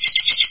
you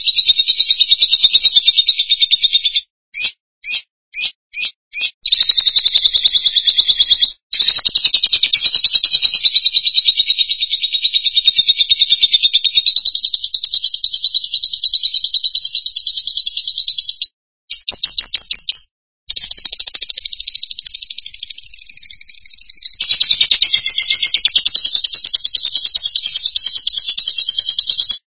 Thank you.